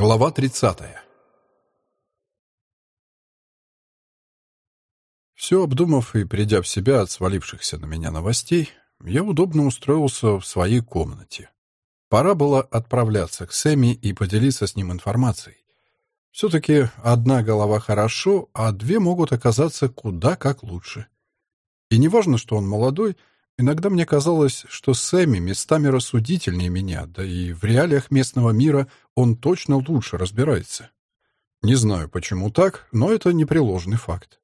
Глава 30. Все обдумав и придя в себя от свалившихся на меня новостей, я удобно устроился в своей комнате. Пора было отправляться к Сэмми и поделиться с ним информацией. Все-таки одна голова хорошо, а две могут оказаться куда как лучше. И не важно, что он молодой, Иногда мне казалось, что Сэмми местами рассудительнее меня, да и в реалиях местного мира он точно лучше разбирается. Не знаю, почему так, но это непреложный факт.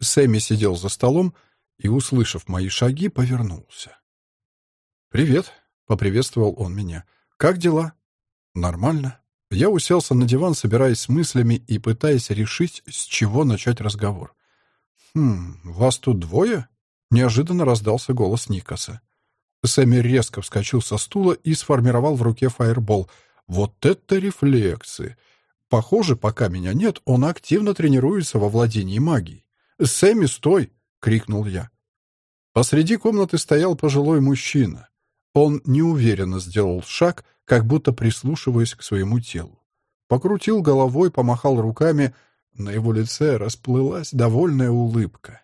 Сэмми сидел за столом и, услышав мои шаги, повернулся. «Привет», — поприветствовал он меня. «Как дела?» «Нормально». Я уселся на диван, собираясь с мыслями и пытаясь решить, с чего начать разговор. «Хм, вас тут двое?» Неожиданно раздался голос Никаса. Сэмми резко вскочил со стула и сформировал в руке фаербол. Вот это рефлексы! Похоже, пока меня нет, он активно тренируется во владении магией. «Сэмми, стой!» — крикнул я. Посреди комнаты стоял пожилой мужчина. Он неуверенно сделал шаг, как будто прислушиваясь к своему телу. Покрутил головой, помахал руками. На его лице расплылась довольная улыбка.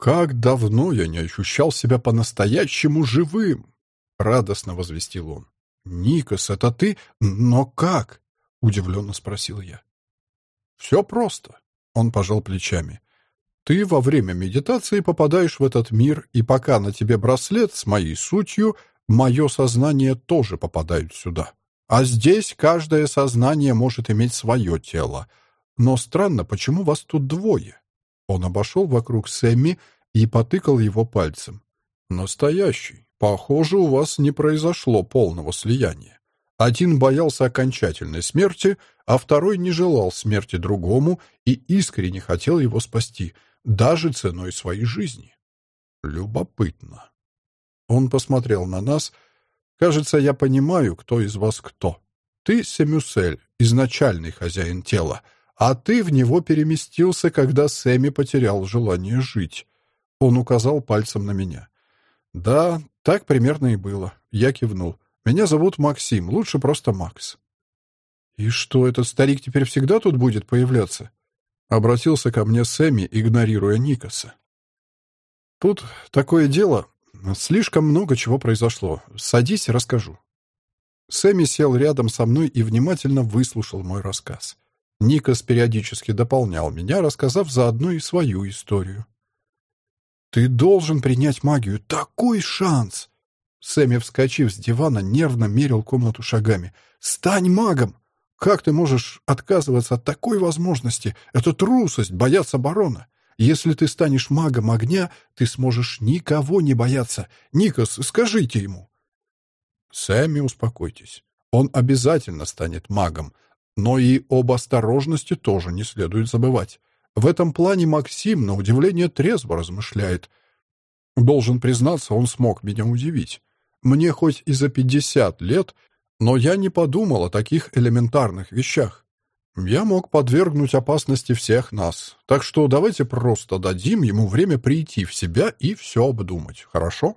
«Как давно я не ощущал себя по-настоящему живым!» — радостно возвестил он. «Никос, это ты? Но как?» — удивленно спросил я. «Все просто», — он пожал плечами. «Ты во время медитации попадаешь в этот мир, и пока на тебе браслет с моей сутью, мое сознание тоже попадает сюда. А здесь каждое сознание может иметь свое тело. Но странно, почему вас тут двое?» Он обошел вокруг Сэмми и потыкал его пальцем. «Настоящий. Похоже, у вас не произошло полного слияния. Один боялся окончательной смерти, а второй не желал смерти другому и искренне хотел его спасти, даже ценой своей жизни. Любопытно. Он посмотрел на нас. Кажется, я понимаю, кто из вас кто. Ты, Семюсель, изначальный хозяин тела, а ты в него переместился, когда Сэмми потерял желание жить. Он указал пальцем на меня. Да, так примерно и было. Я кивнул. Меня зовут Максим, лучше просто Макс. И что, этот старик теперь всегда тут будет появляться? Обратился ко мне Сэмми, игнорируя Никаса. Тут такое дело. Слишком много чего произошло. Садись, расскажу. Сэмми сел рядом со мной и внимательно выслушал мой рассказ. Никас периодически дополнял меня, рассказав заодно и свою историю. «Ты должен принять магию. Такой шанс!» Сэмми, вскочив с дивана, нервно мерил комнату шагами. «Стань магом! Как ты можешь отказываться от такой возможности? Это трусость, бояться барона. Если ты станешь магом огня, ты сможешь никого не бояться. Никос, скажите ему!» «Сэмми, успокойтесь. Он обязательно станет магом, но и об осторожности тоже не следует забывать. В этом плане Максим, на удивление, трезво размышляет. Должен признаться, он смог меня удивить. Мне хоть и за пятьдесят лет, но я не подумал о таких элементарных вещах. Я мог подвергнуть опасности всех нас. Так что давайте просто дадим ему время прийти в себя и все обдумать, хорошо?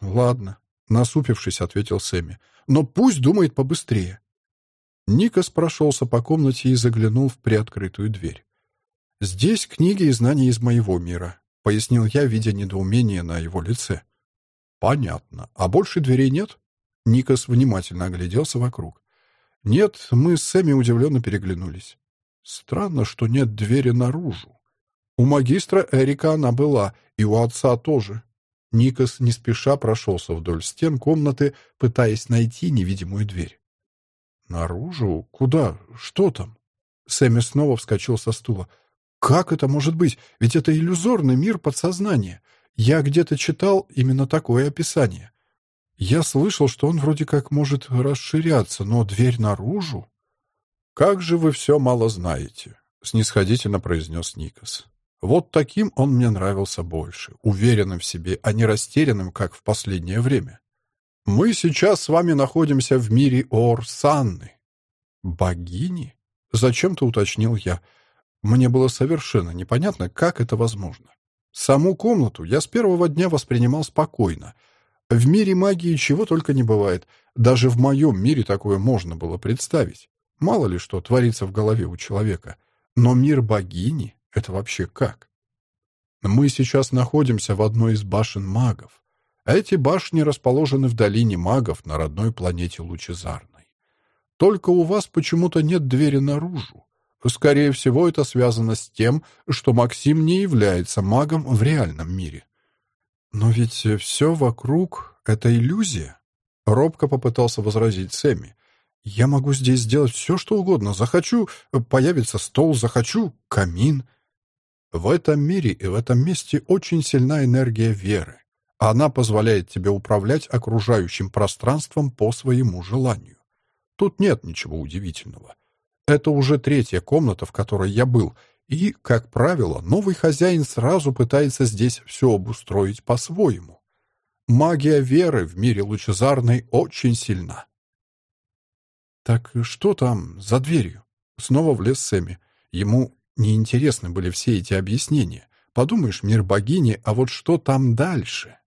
Ладно, насупившись, ответил Сэмми. Но пусть думает побыстрее. Никас прошелся по комнате и заглянул в приоткрытую дверь. «Здесь книги и знания из моего мира», — пояснил я, видя недоумение на его лице. «Понятно. А больше дверей нет?» Никас внимательно огляделся вокруг. «Нет, мы с Сэмми удивленно переглянулись. Странно, что нет двери наружу. У магистра Эрика она была, и у отца тоже». Никас не спеша прошелся вдоль стен комнаты, пытаясь найти невидимую дверь. «Наружу? Куда? Что там?» Сэмми снова вскочил со стула. «Как это может быть? Ведь это иллюзорный мир подсознания. Я где-то читал именно такое описание. Я слышал, что он вроде как может расширяться, но дверь наружу...» «Как же вы все мало знаете», — снисходительно произнес Никас. «Вот таким он мне нравился больше, уверенным в себе, а не растерянным, как в последнее время. Мы сейчас с вами находимся в мире Ор-Санны». «Богини?» — зачем-то уточнил я. Мне было совершенно непонятно, как это возможно. Саму комнату я с первого дня воспринимал спокойно. В мире магии чего только не бывает. Даже в моем мире такое можно было представить. Мало ли что творится в голове у человека. Но мир богини — это вообще как? Мы сейчас находимся в одной из башен магов. Эти башни расположены в долине магов на родной планете Лучезарной. Только у вас почему-то нет двери наружу. Скорее всего, это связано с тем, что Максим не является магом в реальном мире. Но ведь все вокруг — это иллюзия. Робко попытался возразить Сэмми. Я могу здесь сделать все, что угодно. Захочу — появится стол, захочу — камин. В этом мире и в этом месте очень сильна энергия веры. Она позволяет тебе управлять окружающим пространством по своему желанию. Тут нет ничего удивительного. Это уже третья комната, в которой я был, и, как правило, новый хозяин сразу пытается здесь все обустроить по-своему. Магия веры в мире лучезарной очень сильна. «Так что там за дверью?» Снова влез Сэмми. Ему неинтересны были все эти объяснения. Подумаешь, мир богини, а вот что там дальше?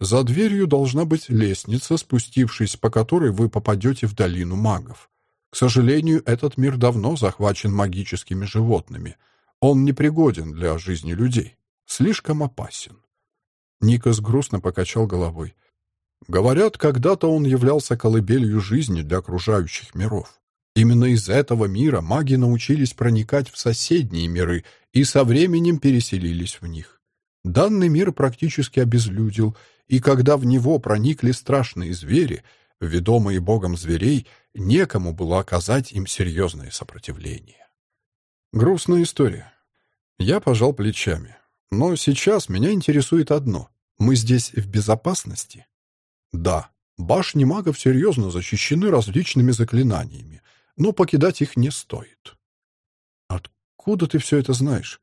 За дверью должна быть лестница, спустившись по которой вы попадете в долину магов. К сожалению, этот мир давно захвачен магическими животными. Он непригоден для жизни людей. Слишком опасен. Никос грустно покачал головой. Говорят, когда-то он являлся колыбелью жизни для окружающих миров. Именно из этого мира маги научились проникать в соседние миры и со временем переселились в них. Данный мир практически обезлюдил, и когда в него проникли страшные звери, ведомые богом зверей, некому было оказать им серьезное сопротивление. Грустная история. Я пожал плечами. Но сейчас меня интересует одно. Мы здесь в безопасности? Да, башни магов серьезно защищены различными заклинаниями, но покидать их не стоит. Откуда ты все это знаешь?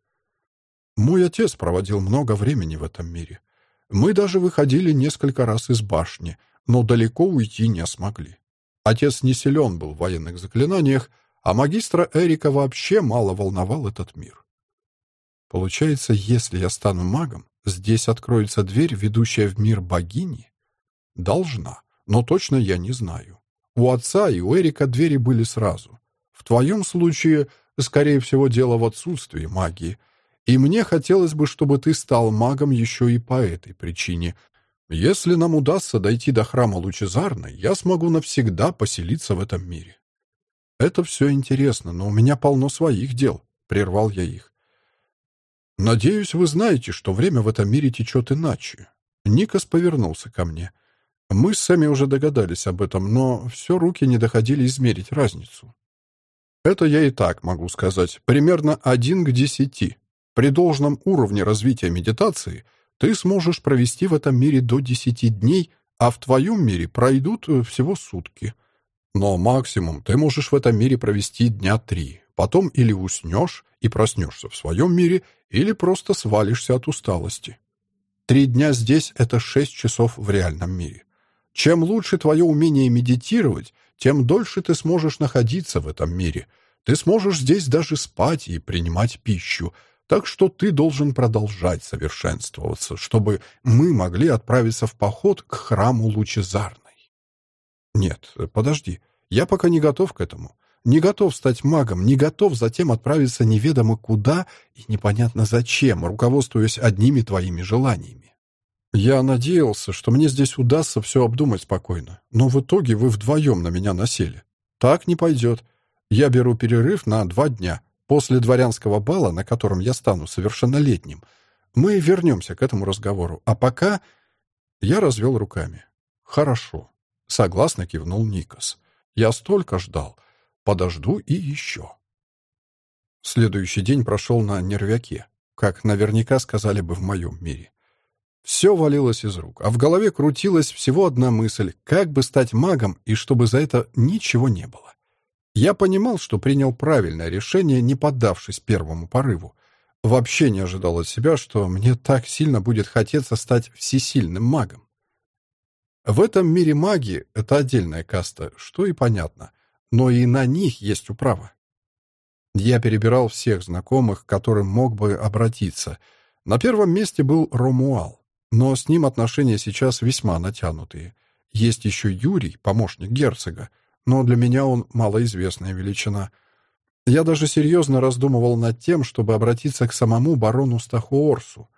Мой отец проводил много времени в этом мире. Мы даже выходили несколько раз из башни, но далеко уйти не смогли. Отец не силен был в военных заклинаниях, а магистра Эрика вообще мало волновал этот мир. Получается, если я стану магом, здесь откроется дверь, ведущая в мир богини? Должна, но точно я не знаю. У отца и у Эрика двери были сразу. В твоем случае, скорее всего, дело в отсутствии магии. И мне хотелось бы, чтобы ты стал магом еще и по этой причине. Если нам удастся дойти до храма Лучезарной, я смогу навсегда поселиться в этом мире. Это все интересно, но у меня полно своих дел, — прервал я их. Надеюсь, вы знаете, что время в этом мире течет иначе. Никос повернулся ко мне — мы сами уже догадались об этом, но все руки не доходили измерить разницу. Это я и так могу сказать. Примерно один к десяти. При должном уровне развития медитации ты сможешь провести в этом мире до десяти дней, а в твоем мире пройдут э, всего сутки. Но максимум ты можешь в этом мире провести дня три. Потом или уснешь и проснешься в своем мире, или просто свалишься от усталости. Три дня здесь — это шесть часов в реальном мире. Чем лучше твое умение медитировать, тем дольше ты сможешь находиться в этом мире. Ты сможешь здесь даже спать и принимать пищу. Так что ты должен продолжать совершенствоваться, чтобы мы могли отправиться в поход к храму Лучезарной. Нет, подожди. Я пока не готов к этому. Не готов стать магом, не готов затем отправиться неведомо куда и непонятно зачем, руководствуясь одними твоими желаниями. Я надеялся, что мне здесь удастся все обдумать спокойно, но в итоге вы вдвоем на меня насели. Так не пойдет. Я беру перерыв на два дня. После дворянского бала, на котором я стану совершеннолетним, мы вернемся к этому разговору. А пока... Я развел руками. Хорошо. Согласно кивнул Никос. Я столько ждал. Подожду и еще. Следующий день прошел на нервяке, как наверняка сказали бы в моем мире. Все валилось из рук, а в голове крутилась всего одна мысль — как бы стать магом, и чтобы за это ничего не было. Я понимал, что принял правильное решение, не поддавшись первому порыву. Вообще не ожидал от себя, что мне так сильно будет хотеться стать всесильным магом. В этом мире маги — это отдельная каста, что и понятно, но и на них есть управа. Я перебирал всех знакомых, к которым мог бы обратиться. На первом месте был Ромуал. Но с ним отношения сейчас весьма натянутые. Есть еще Юрий, помощник герцога, но для меня он малоизвестная величина. Я даже серьезно раздумывал над тем, чтобы обратиться к самому барону Стахуорсу.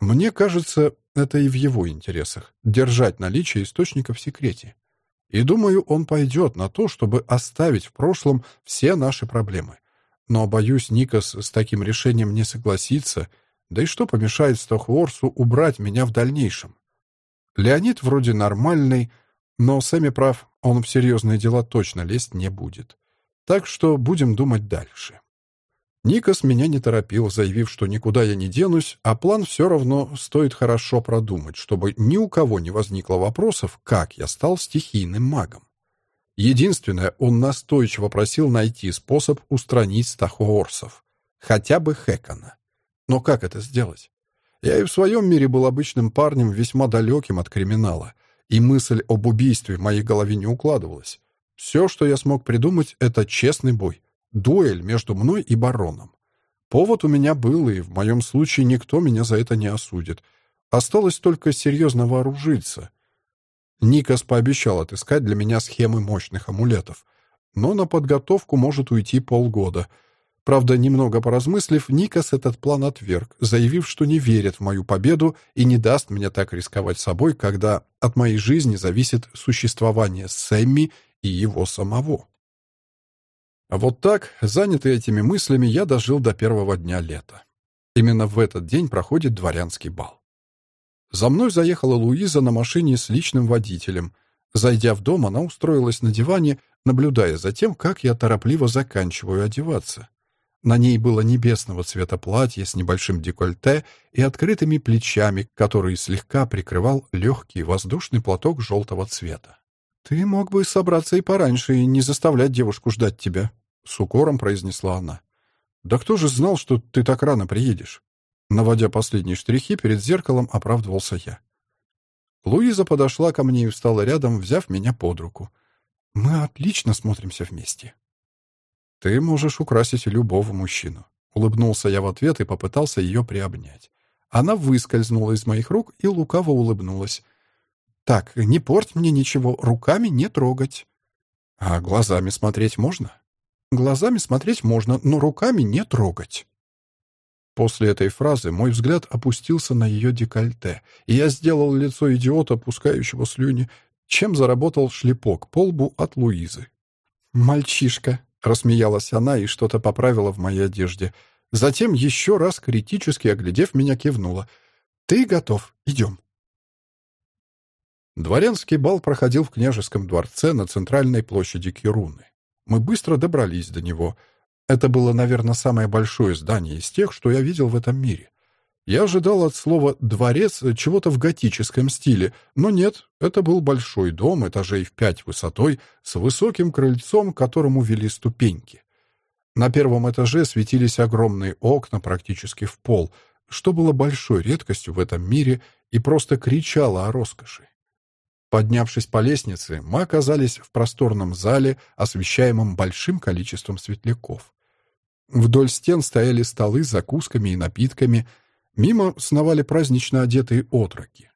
Мне кажется, это и в его интересах — держать наличие источника в секрете. И думаю, он пойдет на то, чтобы оставить в прошлом все наши проблемы. Но, боюсь, Никас с таким решением не согласится, да и что помешает Стахуорсу убрать меня в дальнейшем? Леонид вроде нормальный, но Сэмми прав, он в серьезные дела точно лезть не будет. Так что будем думать дальше. Никас меня не торопил, заявив, что никуда я не денусь, а план все равно стоит хорошо продумать, чтобы ни у кого не возникло вопросов, как я стал стихийным магом. Единственное, он настойчиво просил найти способ устранить стахоорсов. Хотя бы Хекана. Но как это сделать? Я и в своем мире был обычным парнем, весьма далеким от криминала, и мысль об убийстве в моей голове не укладывалась. Все, что я смог придумать, это честный бой, дуэль между мной и бароном. Повод у меня был, и в моем случае никто меня за это не осудит. Осталось только серьезно вооружиться. Никас пообещал отыскать для меня схемы мощных амулетов, но на подготовку может уйти полгода — Правда, немного поразмыслив, Никас этот план отверг, заявив, что не верит в мою победу и не даст мне так рисковать собой, когда от моей жизни зависит существование Сэмми и его самого. А вот так, занятый этими мыслями, я дожил до первого дня лета. Именно в этот день проходит дворянский бал. За мной заехала Луиза на машине с личным водителем. Зайдя в дом, она устроилась на диване, наблюдая за тем, как я торопливо заканчиваю одеваться. На ней было небесного цвета платье с небольшим декольте и открытыми плечами, который слегка прикрывал легкий воздушный платок желтого цвета. «Ты мог бы собраться и пораньше, и не заставлять девушку ждать тебя», — с укором произнесла она. «Да кто же знал, что ты так рано приедешь?» Наводя последние штрихи, перед зеркалом оправдывался я. Луиза подошла ко мне и встала рядом, взяв меня под руку. «Мы отлично смотримся вместе», «Ты можешь украсить любого мужчину». Улыбнулся я в ответ и попытался ее приобнять. Она выскользнула из моих рук и лукаво улыбнулась. «Так, не порть мне ничего, руками не трогать». «А глазами смотреть можно?» «Глазами смотреть можно, но руками не трогать». После этой фразы мой взгляд опустился на ее декольте, и я сделал лицо идиота, пускающего слюни, чем заработал шлепок по лбу от Луизы. «Мальчишка», Рассмеялась она и что-то поправила в моей одежде. Затем, еще раз критически оглядев меня, кивнула. «Ты готов. Идем». Дворянский бал проходил в княжеском дворце на центральной площади Кируны. Мы быстро добрались до него. Это было, наверное, самое большое здание из тех, что я видел в этом мире. Я ожидал от слова «дворец» чего-то в готическом стиле, но нет, это был большой дом, этажей в пять высотой, с высоким крыльцом, к которому вели ступеньки. На первом этаже светились огромные окна практически в пол, что было большой редкостью в этом мире и просто кричало о роскоши. Поднявшись по лестнице, мы оказались в просторном зале, освещаемом большим количеством светляков. Вдоль стен стояли столы с закусками и напитками — Мимо сновали празднично одетые отроки.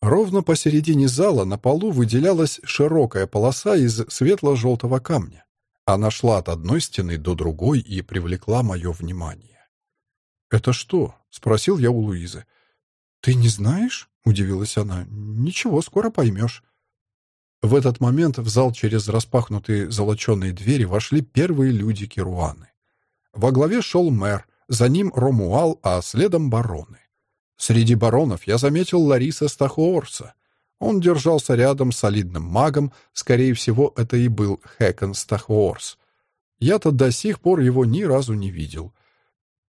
Ровно посередине зала на полу выделялась широкая полоса из светло-желтого камня. Она шла от одной стены до другой и привлекла мое внимание. «Это что?» — спросил я у Луизы. «Ты не знаешь?» — удивилась она. «Ничего, скоро поймешь». В этот момент в зал через распахнутые золоченые двери вошли первые люди Керуаны. Во главе шел мэр — за ним Ромуал, а следом бароны. Среди баронов я заметил Лариса Стахоорса. Он держался рядом с солидным магом, скорее всего, это и был Хэкон Стахоорс. Я-то до сих пор его ни разу не видел.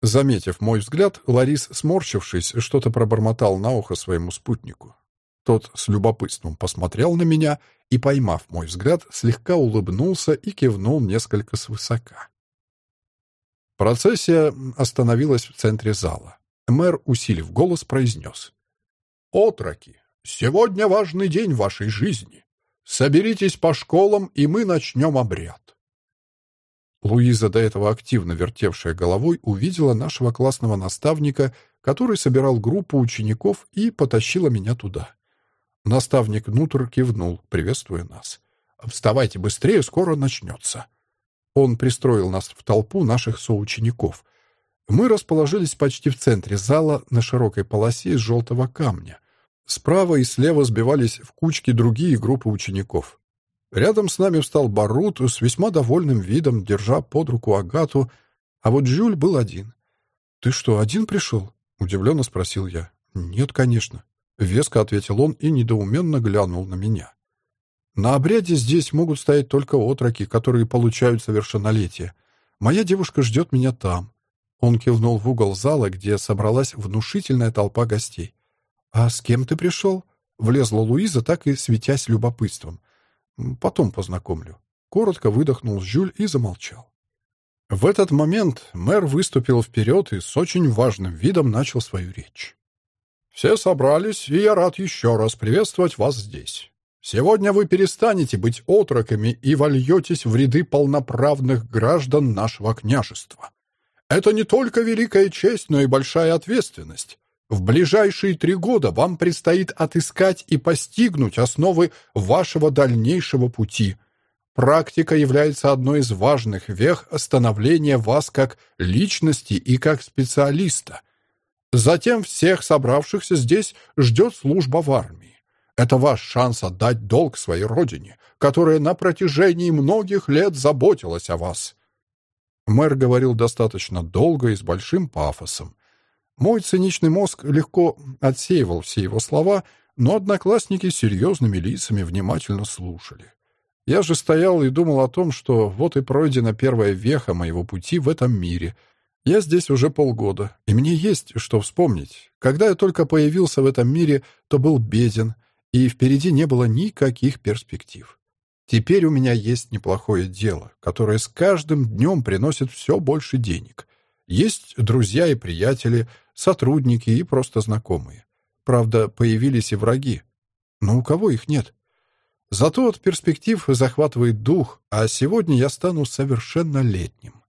Заметив мой взгляд, Ларис, сморщившись, что-то пробормотал на ухо своему спутнику. Тот с любопытством посмотрел на меня и, поймав мой взгляд, слегка улыбнулся и кивнул несколько свысока. Процессия остановилась в центре зала. Мэр, усилив голос, произнес. «Отроки, сегодня важный день вашей жизни. Соберитесь по школам, и мы начнем обряд». Луиза, до этого активно вертевшая головой, увидела нашего классного наставника, который собирал группу учеников и потащила меня туда. Наставник Нутр кивнул, приветствуя нас. Вставайте быстрее, скоро начнется». Он пристроил нас в толпу наших соучеников. Мы расположились почти в центре зала на широкой полосе из желтого камня. Справа и слева сбивались в кучки другие группы учеников. Рядом с нами встал Барут с весьма довольным видом, держа под руку Агату, а вот Жюль был один. «Ты что, один пришел?» — удивленно спросил я. «Нет, конечно», — веско ответил он и недоуменно глянул на меня. «На обряде здесь могут стоять только отроки, которые получают совершеннолетие. Моя девушка ждет меня там». Он кивнул в угол зала, где собралась внушительная толпа гостей. «А с кем ты пришел?» Влезла Луиза, так и светясь любопытством. «Потом познакомлю». Коротко выдохнул Жюль и замолчал. В этот момент мэр выступил вперед и с очень важным видом начал свою речь. «Все собрались, и я рад еще раз приветствовать вас здесь. Сегодня вы перестанете быть отроками и вольетесь в ряды полноправных граждан нашего княжества. Это не только великая честь, но и большая ответственность. В ближайшие три года вам предстоит отыскать и постигнуть основы вашего дальнейшего пути. Практика является одной из важных вех становления вас как личности и как специалиста. Затем всех собравшихся здесь ждет служба в армии. Это ваш шанс отдать долг своей родине, которая на протяжении многих лет заботилась о вас. Мэр говорил достаточно долго и с большим пафосом. Мой циничный мозг легко отсеивал все его слова, но одноклассники с серьезными лицами внимательно слушали. Я же стоял и думал о том, что вот и пройдена первая веха моего пути в этом мире. Я здесь уже полгода, и мне есть что вспомнить. Когда я только появился в этом мире, то был беден, и впереди не было никаких перспектив. Теперь у меня есть неплохое дело, которое с каждым днем приносит все больше денег. Есть друзья и приятели, сотрудники и просто знакомые. Правда, появились и враги. Но у кого их нет? Зато от перспектив захватывает дух, а сегодня я стану совершеннолетним.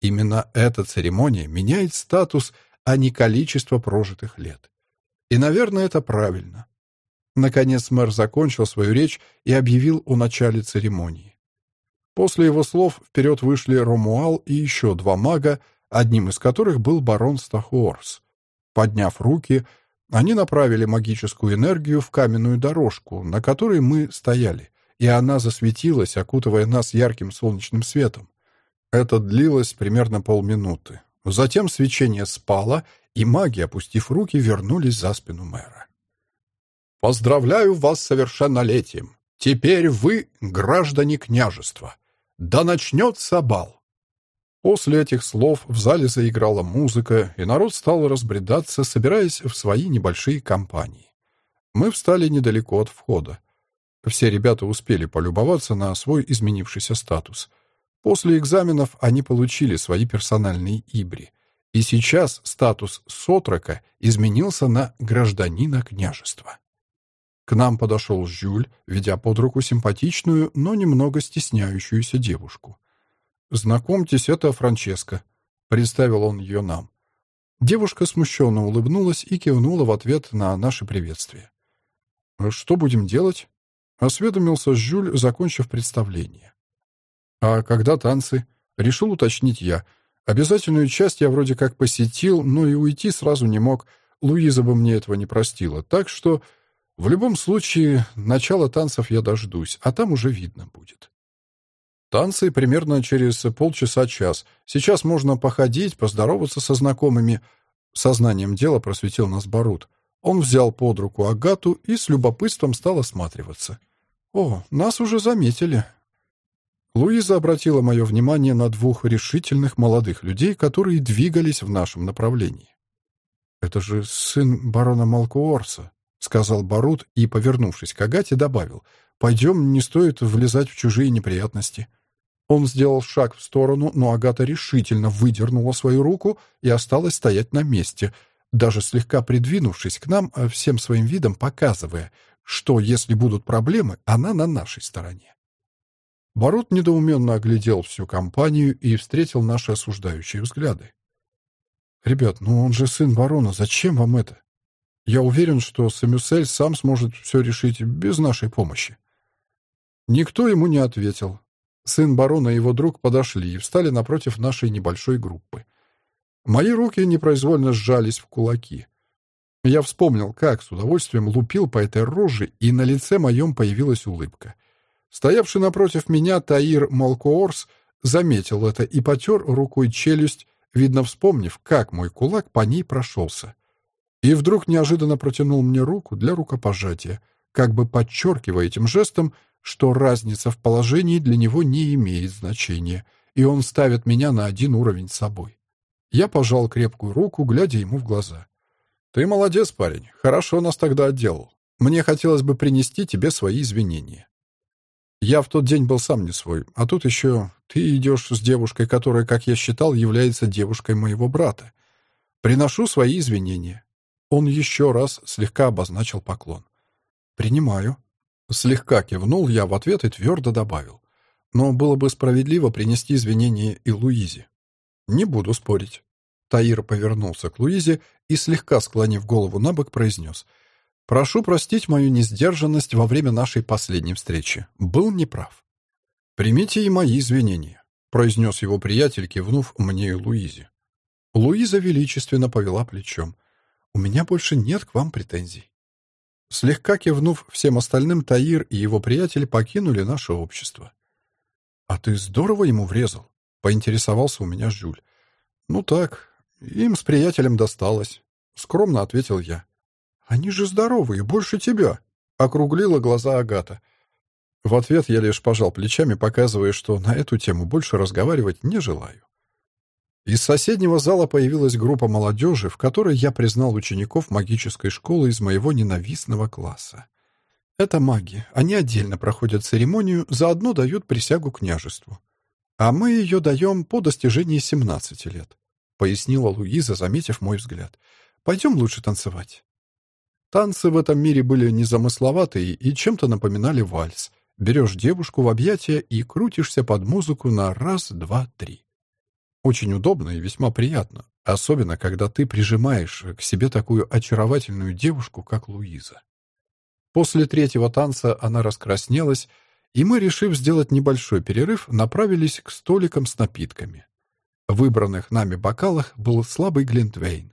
Именно эта церемония меняет статус, а не количество прожитых лет. И, наверное, это правильно. Наконец мэр закончил свою речь и объявил о начале церемонии. После его слов вперед вышли Ромуал и еще два мага, одним из которых был барон Стахуорс. Подняв руки, они направили магическую энергию в каменную дорожку, на которой мы стояли, и она засветилась, окутывая нас ярким солнечным светом. Это длилось примерно полминуты. Затем свечение спало, и маги, опустив руки, вернулись за спину мэра. «Поздравляю вас с совершеннолетием! Теперь вы граждане княжества! Да начнется бал!» После этих слов в зале заиграла музыка, и народ стал разбредаться, собираясь в свои небольшие компании. Мы встали недалеко от входа. Все ребята успели полюбоваться на свой изменившийся статус. После экзаменов они получили свои персональные ибри. И сейчас статус сотрока изменился на гражданина княжества. К нам подошел Жюль, ведя под руку симпатичную, но немного стесняющуюся девушку. «Знакомьтесь, это Франческа», — представил он ее нам. Девушка смущенно улыбнулась и кивнула в ответ на наше приветствие. «Что будем делать?» — осведомился Жюль, закончив представление. «А когда танцы?» — решил уточнить я. Обязательную часть я вроде как посетил, но и уйти сразу не мог. Луиза бы мне этого не простила. Так что в любом случае начало танцев я дождусь, а там уже видно будет. Танцы примерно через полчаса-час. Сейчас можно походить, поздороваться со знакомыми. Сознанием дела просветил нас Барут. Он взял под руку Агату и с любопытством стал осматриваться. «О, нас уже заметили». Луиза обратила мое внимание на двух решительных молодых людей, которые двигались в нашем направлении. «Это же сын барона Малкуорса», — сказал Барут и, повернувшись к Агате, добавил. «Пойдем, не стоит влезать в чужие неприятности». Он сделал шаг в сторону, но Агата решительно выдернула свою руку и осталась стоять на месте, даже слегка придвинувшись к нам, э, всем своим видом показывая, что, если будут проблемы, она на нашей стороне. Бород недоуменно оглядел всю компанию и встретил наши осуждающие взгляды. «Ребят, ну он же сын барона, зачем вам это? Я уверен, что Самюсель сам сможет все решить без нашей помощи». Никто ему не ответил. Сын барона и его друг подошли и встали напротив нашей небольшой группы. Мои руки непроизвольно сжались в кулаки. Я вспомнил, как с удовольствием лупил по этой роже, и на лице моем появилась улыбка. Стоявший напротив меня Таир Малкоорс заметил это и потер рукой челюсть, видно, вспомнив, как мой кулак по ней прошелся. И вдруг неожиданно протянул мне руку для рукопожатия, как бы подчеркивая этим жестом, что разница в положении для него не имеет значения, и он ставит меня на один уровень с собой. Я пожал крепкую руку, глядя ему в глаза. «Ты молодец, парень. Хорошо нас тогда отделал. Мне хотелось бы принести тебе свои извинения. Я в тот день был сам не свой, а тут еще ты идешь с девушкой, которая, как я считал, является девушкой моего брата. Приношу свои извинения». Он еще раз слегка обозначил поклон. «Принимаю». Слегка кивнул я в ответ и твердо добавил. «Но было бы справедливо принести извинения и Луизе». «Не буду спорить». Таир повернулся к Луизе и, слегка склонив голову на бок, произнес. «Прошу простить мою несдержанность во время нашей последней встречи. Был неправ». «Примите и мои извинения», — произнес его приятель, кивнув мне и Луизе. Луиза величественно повела плечом. «У меня больше нет к вам претензий». Слегка кивнув всем остальным, Таир и его приятели покинули наше общество. «А ты здорово ему врезал?» — поинтересовался у меня Жюль. «Ну так, им с приятелем досталось», — скромно ответил я. «Они же здоровые, больше тебя», — округлила глаза Агата. В ответ я лишь пожал плечами, показывая, что на эту тему больше разговаривать не желаю. Из соседнего зала появилась группа молодежи, в которой я признал учеников магической школы из моего ненавистного класса. Это маги. Они отдельно проходят церемонию, заодно дают присягу княжеству. А мы ее даем по достижении 17 лет, пояснила Луиза, заметив мой взгляд. Пойдем лучше танцевать. Танцы в этом мире были незамысловатые и чем-то напоминали вальс. Берешь девушку в объятия и крутишься под музыку на раз, два, три. Очень удобно и весьма приятно, особенно когда ты прижимаешь к себе такую очаровательную девушку, как Луиза. После третьего танца она раскраснелась, и мы, решив сделать небольшой перерыв, направились к столикам с напитками. В выбранных нами бокалах был слабый глинтвейн.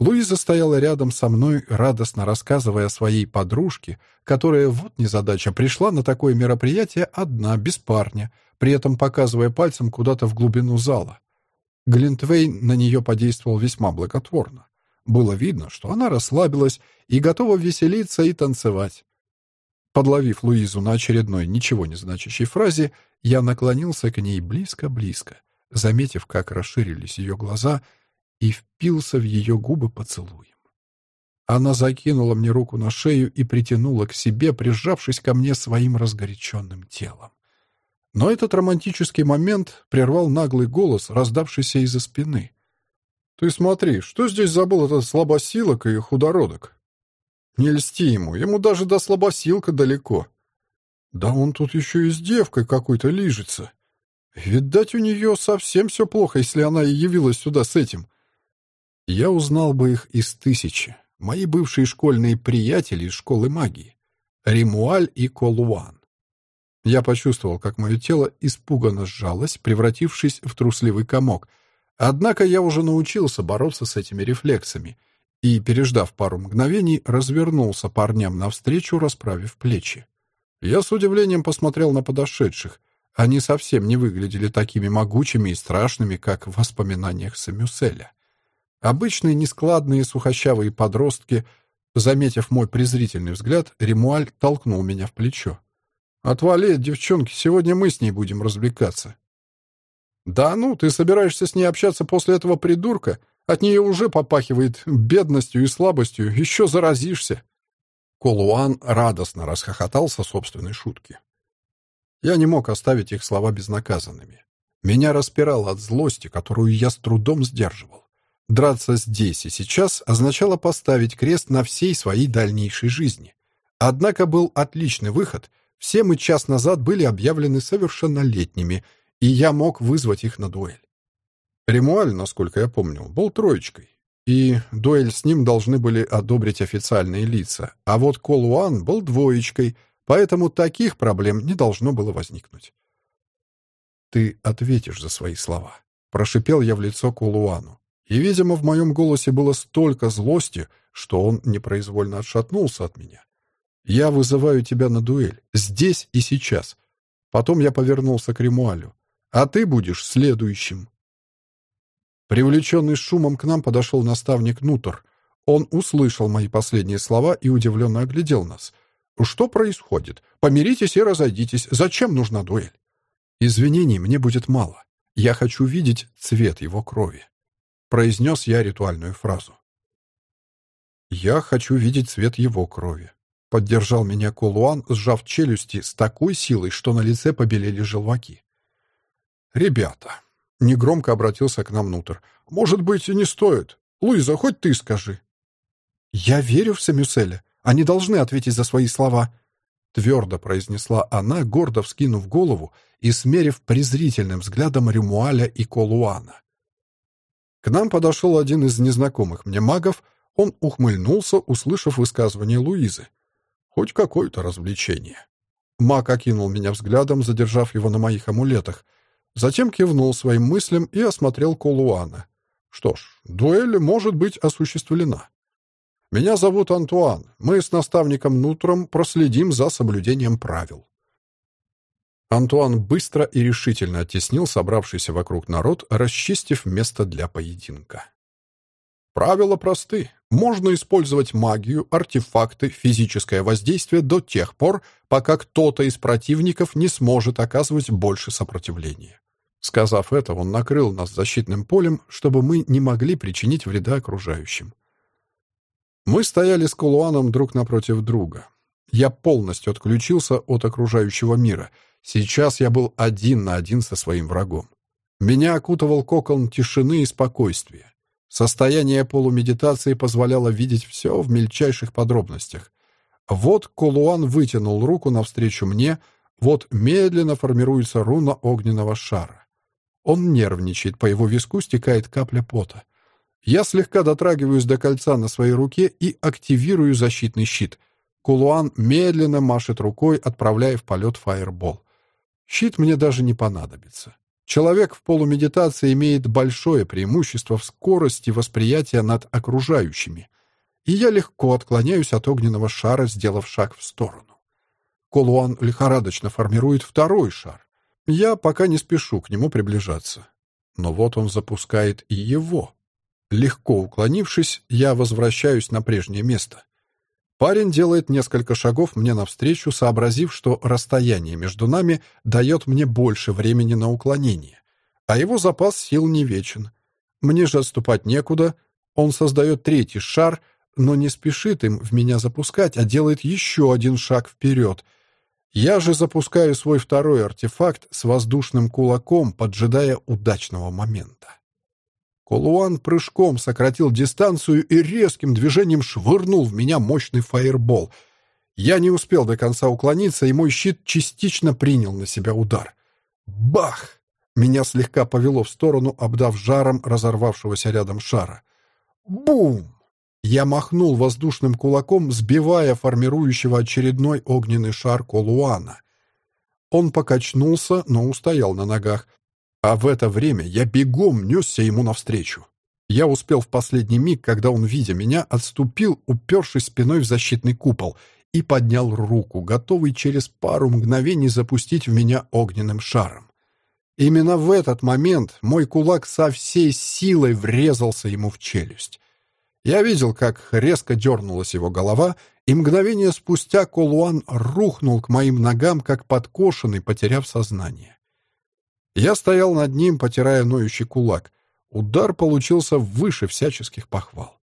Луиза стояла рядом со мной, радостно рассказывая о своей подружке, которая, вот незадача, пришла на такое мероприятие одна, без парня, при этом показывая пальцем куда-то в глубину зала. Глинтвейн на нее подействовал весьма благотворно. Было видно, что она расслабилась и готова веселиться и танцевать. Подловив Луизу на очередной ничего не значащей фразе, я наклонился к ней близко-близко, заметив, как расширились ее глаза, и впился в ее губы поцелуем. Она закинула мне руку на шею и притянула к себе, прижавшись ко мне своим разгоряченным телом. Но этот романтический момент прервал наглый голос, раздавшийся из-за спины. «Ты смотри, что здесь забыл этот слабосилок и худородок?» «Не льсти ему, ему даже до слабосилка далеко». «Да он тут еще и с девкой какой-то лижется. Видать, у нее совсем все плохо, если она и явилась сюда с этим». Я узнал бы их из тысячи. Мои бывшие школьные приятели из школы магии. Римуаль и Колуан. Я почувствовал, как мое тело испуганно сжалось, превратившись в трусливый комок. Однако я уже научился бороться с этими рефлексами и, переждав пару мгновений, развернулся парням навстречу, расправив плечи. Я с удивлением посмотрел на подошедших. Они совсем не выглядели такими могучими и страшными, как в воспоминаниях Самюселя. Обычные нескладные сухощавые подростки, заметив мой презрительный взгляд, Ремуаль толкнул меня в плечо. «Отвали, девчонки, сегодня мы с ней будем развлекаться». «Да ну, ты собираешься с ней общаться после этого придурка? От нее уже попахивает бедностью и слабостью, еще заразишься». Колуан радостно расхохотался собственной шутки. Я не мог оставить их слова безнаказанными. Меня распирало от злости, которую я с трудом сдерживал. Драться здесь и сейчас означало поставить крест на всей своей дальнейшей жизни. Однако был отличный выход — все мы час назад были объявлены совершеннолетними, и я мог вызвать их на дуэль. Ремуаль, насколько я помню, был троечкой, и дуэль с ним должны были одобрить официальные лица, а вот Колуан был двоечкой, поэтому таких проблем не должно было возникнуть. «Ты ответишь за свои слова», — прошипел я в лицо Кулуану. И, видимо, в моем голосе было столько злости, что он непроизвольно отшатнулся от меня. «Я вызываю тебя на дуэль, здесь и сейчас». Потом я повернулся к Римуалю. «А ты будешь следующим». Привлеченный шумом к нам подошел наставник Нутор. Он услышал мои последние слова и удивленно оглядел нас. «Что происходит? Помиритесь и разойдитесь. Зачем нужна дуэль?» «Извинений мне будет мало. Я хочу видеть цвет его крови», — произнес я ритуальную фразу. «Я хочу видеть цвет его крови», — поддержал меня Колуан, сжав челюсти с такой силой, что на лице побелели желваки. «Ребята», — негромко обратился к нам Нутер, — «может быть, и не стоит. Луиза, хоть ты скажи». «Я верю в Самюселя. Они должны ответить за свои слова», — твердо произнесла она, гордо вскинув голову и смерив презрительным взглядом Рюмуаля и Колуана. К нам подошел один из незнакомых мне магов, он ухмыльнулся, услышав высказывание Луизы. Хоть какое-то развлечение. Маг окинул меня взглядом, задержав его на моих амулетах, затем кивнул своим мыслям и осмотрел Колуана. Что ж, дуэль может быть осуществлена. Меня зовут Антуан. Мы с наставником Нутром проследим за соблюдением правил. Антуан быстро и решительно оттеснил собравшийся вокруг народ, расчистив место для поединка. Правила просты. Можно использовать магию, артефакты, физическое воздействие до тех пор, пока кто-то из противников не сможет оказывать больше сопротивления. Сказав это, он накрыл нас защитным полем, чтобы мы не могли причинить вреда окружающим. Мы стояли с Кулуаном друг напротив друга. Я полностью отключился от окружающего мира. Сейчас я был один на один со своим врагом. Меня окутывал кокон тишины и спокойствия. Состояние полумедитации позволяло видеть все в мельчайших подробностях. Вот Кулуан вытянул руку навстречу мне, вот медленно формируется руна огненного шара. Он нервничает, по его виску стекает капля пота. Я слегка дотрагиваюсь до кольца на своей руке и активирую защитный щит. Кулуан медленно машет рукой, отправляя в полет фаербол. Щит мне даже не понадобится. Человек в полумедитации имеет большое преимущество в скорости восприятия над окружающими. И я легко отклоняюсь от огненного шара, сделав шаг в сторону. Кулуан лихорадочно формирует второй шар. Я пока не спешу к нему приближаться. Но вот он запускает и его. Легко уклонившись, я возвращаюсь на прежнее место. Парень делает несколько шагов мне навстречу, сообразив, что расстояние между нами дает мне больше времени на уклонение, а его запас сил не вечен. Мне же отступать некуда. Он создает третий шар, но не спешит им в меня запускать, а делает еще один шаг вперед. Я же запускаю свой второй артефакт с воздушным кулаком, поджидая удачного момента. Колуан прыжком сократил дистанцию и резким движением швырнул в меня мощный фаербол. Я не успел до конца уклониться, и мой щит частично принял на себя удар. Бах! Меня слегка повело в сторону, обдав жаром разорвавшегося рядом шара. Бум! Я махнул воздушным кулаком, сбивая формирующего очередной огненный шар Колуана. Он покачнулся, но устоял на ногах, а в это время я бегом несся ему навстречу. Я успел в последний миг, когда он, видя меня, отступил, упершись спиной в защитный купол, и поднял руку, готовый через пару мгновений запустить в меня огненным шаром. Именно в этот момент мой кулак со всей силой врезался ему в челюсть. Я видел, как резко дернулась его голова, и мгновение спустя Колуан рухнул к моим ногам, как подкошенный, потеряв сознание. Я стоял над ним, потирая ноющий кулак. Удар получился выше всяческих похвал.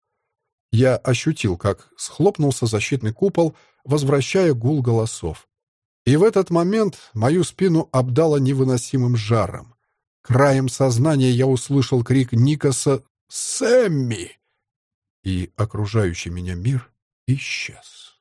Я ощутил, как схлопнулся защитный купол, возвращая гул голосов. И в этот момент мою спину обдало невыносимым жаром. Краем сознания я услышал крик Никаса «Сэмми!» И окружающий меня мир исчез.